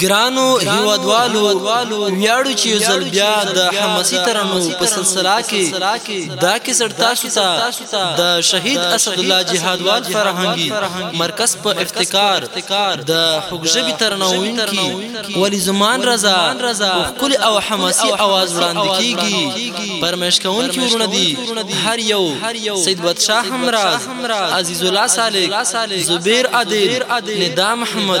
ګرانو هیوادوالو ویاړو چې یو ځل بیا د حماسي ترانو په سلسله کې دا کیسټ تاسو ته د شهید اسد الله جهادوال فرهنګي مرکز په افتکار د حقژبي ترنوونکي ولی زمان رضا او کل او حماسي आवाज وړاندې کیږي پرمش کونکي ورونه دي هر یو سید بد شاه همراز عزیز الله صالح زبیر عادل ندا محمد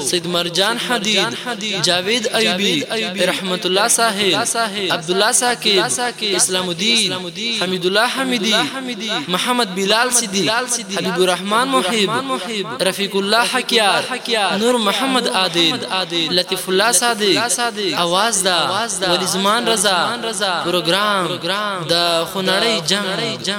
سید مرجان حدید، جاوید ایوبی، رحمت الله ساحل، عبدالله ثاقب، اسلام الدین، حمید الله حمیدی، محمد بلال صدیق، حبیب الرحمن محب، رفیق الله حقیار، نور محمد عادل، لطیف الله صادق، اواز ده ولی زمان رضا، پروګرام د خونړی جنګ.